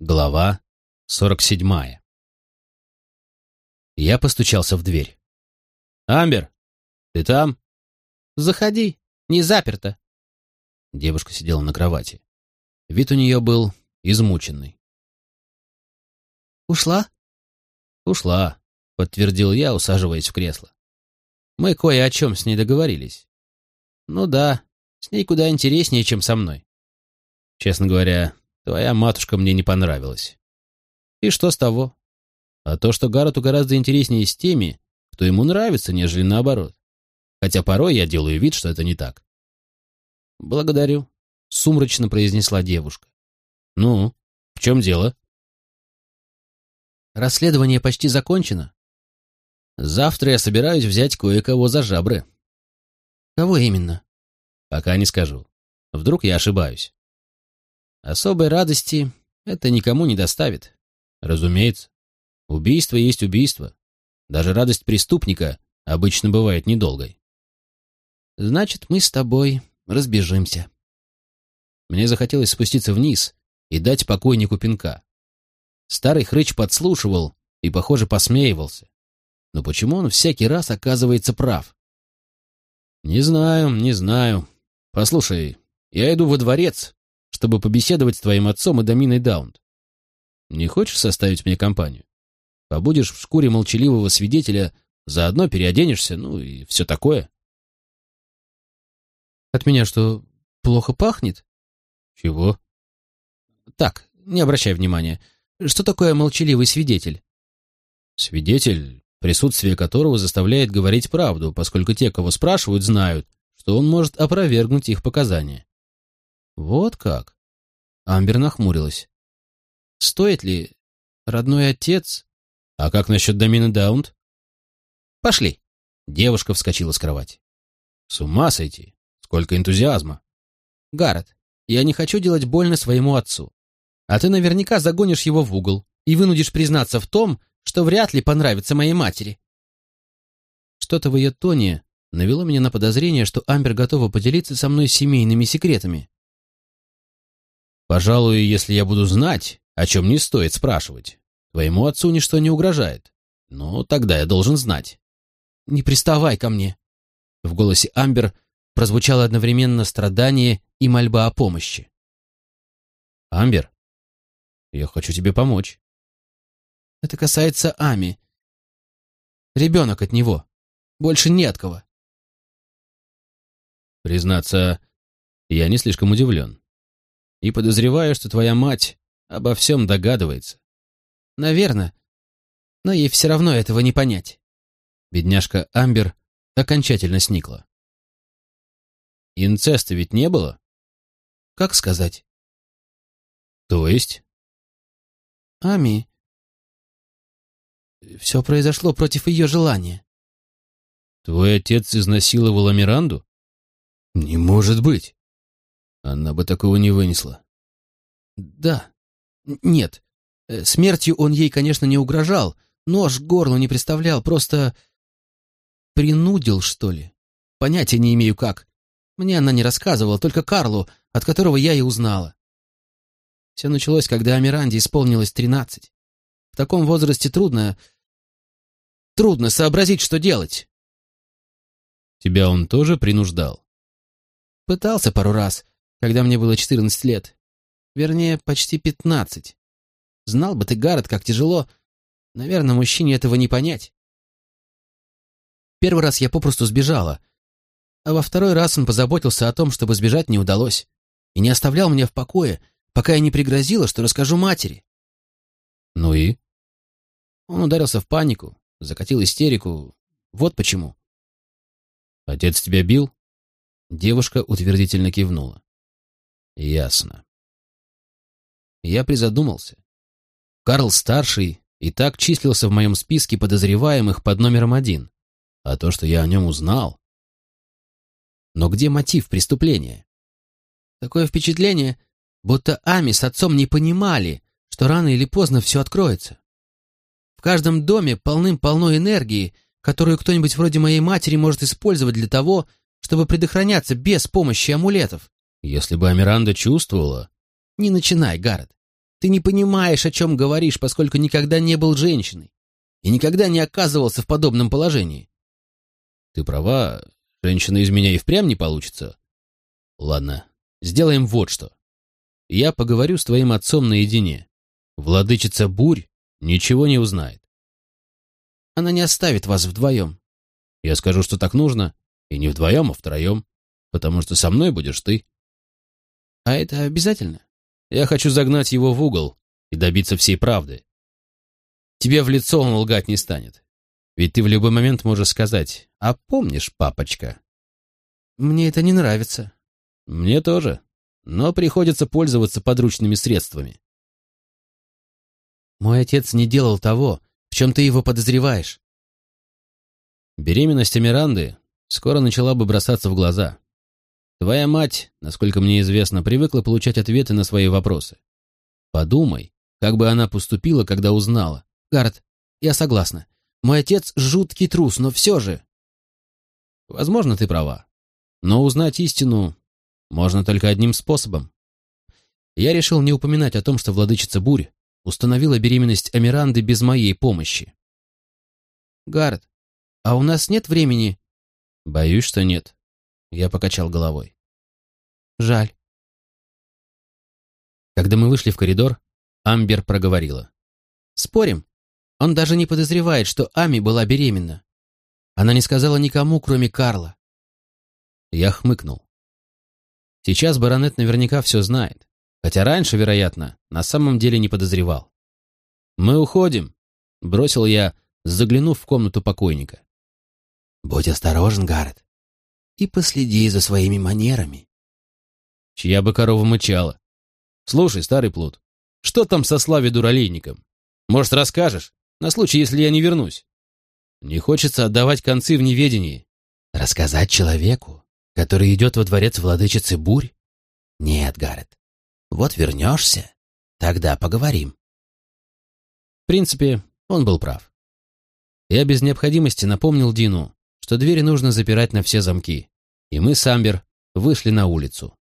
Глава 47 Я постучался в дверь. «Амбер, ты там?» «Заходи, не заперто». Девушка сидела на кровати. Вид у нее был измученный. «Ушла?» «Ушла», — подтвердил я, усаживаясь в кресло. «Мы кое о чем с ней договорились». «Ну да, с ней куда интереснее, чем со мной. Честно говоря, Твоя матушка мне не понравилась. И что с того? А то, что Гаррету гораздо интереснее с теми, кто ему нравится, нежели наоборот. Хотя порой я делаю вид, что это не так. «Благодарю», — сумрачно произнесла девушка. «Ну, в чем дело?» «Расследование почти закончено. Завтра я собираюсь взять кое-кого за жабры». «Кого именно?» «Пока не скажу. Вдруг я ошибаюсь». Особой радости это никому не доставит. Разумеется, убийство есть убийство. Даже радость преступника обычно бывает недолгой. Значит, мы с тобой разбежимся. Мне захотелось спуститься вниз и дать покойнику пинка. Старый хрыч подслушивал и, похоже, посмеивался. Но почему он всякий раз оказывается прав? Не знаю, не знаю. Послушай, я иду во дворец, чтобы побеседовать с твоим отцом и Доминой Даунт. Не хочешь составить мне компанию? Побудешь в шкуре молчаливого свидетеля, заодно переоденешься, ну и все такое. От меня что, плохо пахнет? Чего? Так, не обращай внимания. Что такое молчаливый свидетель? Свидетель, присутствие которого заставляет говорить правду, поскольку те, кого спрашивают, знают, что он может опровергнуть их показания. Вот как? Амбер нахмурилась. Стоит ли родной отец? А как насчет Домины Даунт? Пошли. Девушка вскочила с кровати. С ума сойти. Сколько энтузиазма. Гаррет, я не хочу делать больно своему отцу. А ты наверняка загонишь его в угол и вынудишь признаться в том, что вряд ли понравится моей матери. Что-то в ее тоне навело меня на подозрение, что Амбер готова поделиться со мной семейными секретами. Пожалуй, если я буду знать, о чем не стоит спрашивать, твоему отцу ничто не угрожает. Но тогда я должен знать. Не приставай ко мне. В голосе Амбер прозвучало одновременно страдание и мольба о помощи. Амбер, я хочу тебе помочь. Это касается Ами. Ребенок от него. Больше не от кого. Признаться, я не слишком удивлен и подозреваю, что твоя мать обо всем догадывается. Наверное, но ей все равно этого не понять. Бедняжка Амбер окончательно сникла. Инцеста ведь не было? Как сказать? То есть? Ами... Все произошло против ее желания. Твой отец изнасиловал Амиранду? Не может быть. Она бы такого не вынесла. Да. Нет. Э, смертью он ей, конечно, не угрожал. Нож к горлу не представлял, просто... Принудил, что ли? Понятия не имею как. Мне она не рассказывала, только Карлу, от которого я и узнала. Все началось, когда Амиранде исполнилось тринадцать. В таком возрасте трудно... Трудно сообразить, что делать. Тебя он тоже принуждал? Пытался пару раз, когда мне было 14 лет. Вернее, почти 15. Знал бы ты, Гаррет, как тяжело. Наверное, мужчине этого не понять. Первый раз я попросту сбежала, а во второй раз он позаботился о том, чтобы сбежать не удалось, и не оставлял меня в покое, пока я не пригрозила, что расскажу матери. Ну и? Он ударился в панику, закатил истерику. Вот почему. Отец тебя бил? Девушка утвердительно кивнула. Ясно. Я призадумался. Карл-старший и так числился в моем списке подозреваемых под номером один. А то, что я о нем узнал... Но где мотив преступления? Такое впечатление, будто Ами с отцом не понимали, что рано или поздно все откроется. В каждом доме полным-полно энергии, которую кто-нибудь вроде моей матери может использовать для того, чтобы предохраняться без помощи амулетов. Если бы Амиранда чувствовала... Не начинай, Гаррет. Ты не понимаешь, о чем говоришь, поскольку никогда не был женщиной и никогда не оказывался в подобном положении. Ты права, женщина из меня и впрямь не получится. Ладно, сделаем вот что. Я поговорю с твоим отцом наедине. Владычица Бурь ничего не узнает. Она не оставит вас вдвоем. Я скажу, что так нужно, и не вдвоем, а втроем, потому что со мной будешь ты. А это обязательно? Я хочу загнать его в угол и добиться всей правды. Тебе в лицо он лгать не станет. Ведь ты в любой момент можешь сказать «А помнишь, папочка?» Мне это не нравится. Мне тоже, но приходится пользоваться подручными средствами. Мой отец не делал того, в чем ты его подозреваешь. Беременность Амиранды скоро начала бы бросаться в глаза. Твоя мать, насколько мне известно, привыкла получать ответы на свои вопросы. Подумай, как бы она поступила, когда узнала. Гаррет, я согласна. Мой отец жуткий трус, но все же... Возможно, ты права. Но узнать истину можно только одним способом. Я решил не упоминать о том, что владычица Бурь установила беременность Амиранды без моей помощи. Гаррет, а у нас нет времени? Боюсь, что нет. Я покачал головой. Жаль. Когда мы вышли в коридор, Амбер проговорила. Спорим? Он даже не подозревает, что Ами была беременна. Она не сказала никому, кроме Карла. Я хмыкнул. Сейчас баронет наверняка все знает, хотя раньше, вероятно, на самом деле не подозревал. «Мы уходим», — бросил я, заглянув в комнату покойника. «Будь осторожен, Гаррет, и последи за своими манерами». Чья бы корова мычала. «Слушай, старый плут, что там со Славе дуралейником? Может, расскажешь, на случай, если я не вернусь?» Не хочется отдавать концы в неведении. Рассказать человеку, который идет во дворец владычицы Бурь? Нет, Гаррет. Вот вернешься, тогда поговорим. В принципе, он был прав. Я без необходимости напомнил Дину, что двери нужно запирать на все замки, и мы с Амбер вышли на улицу.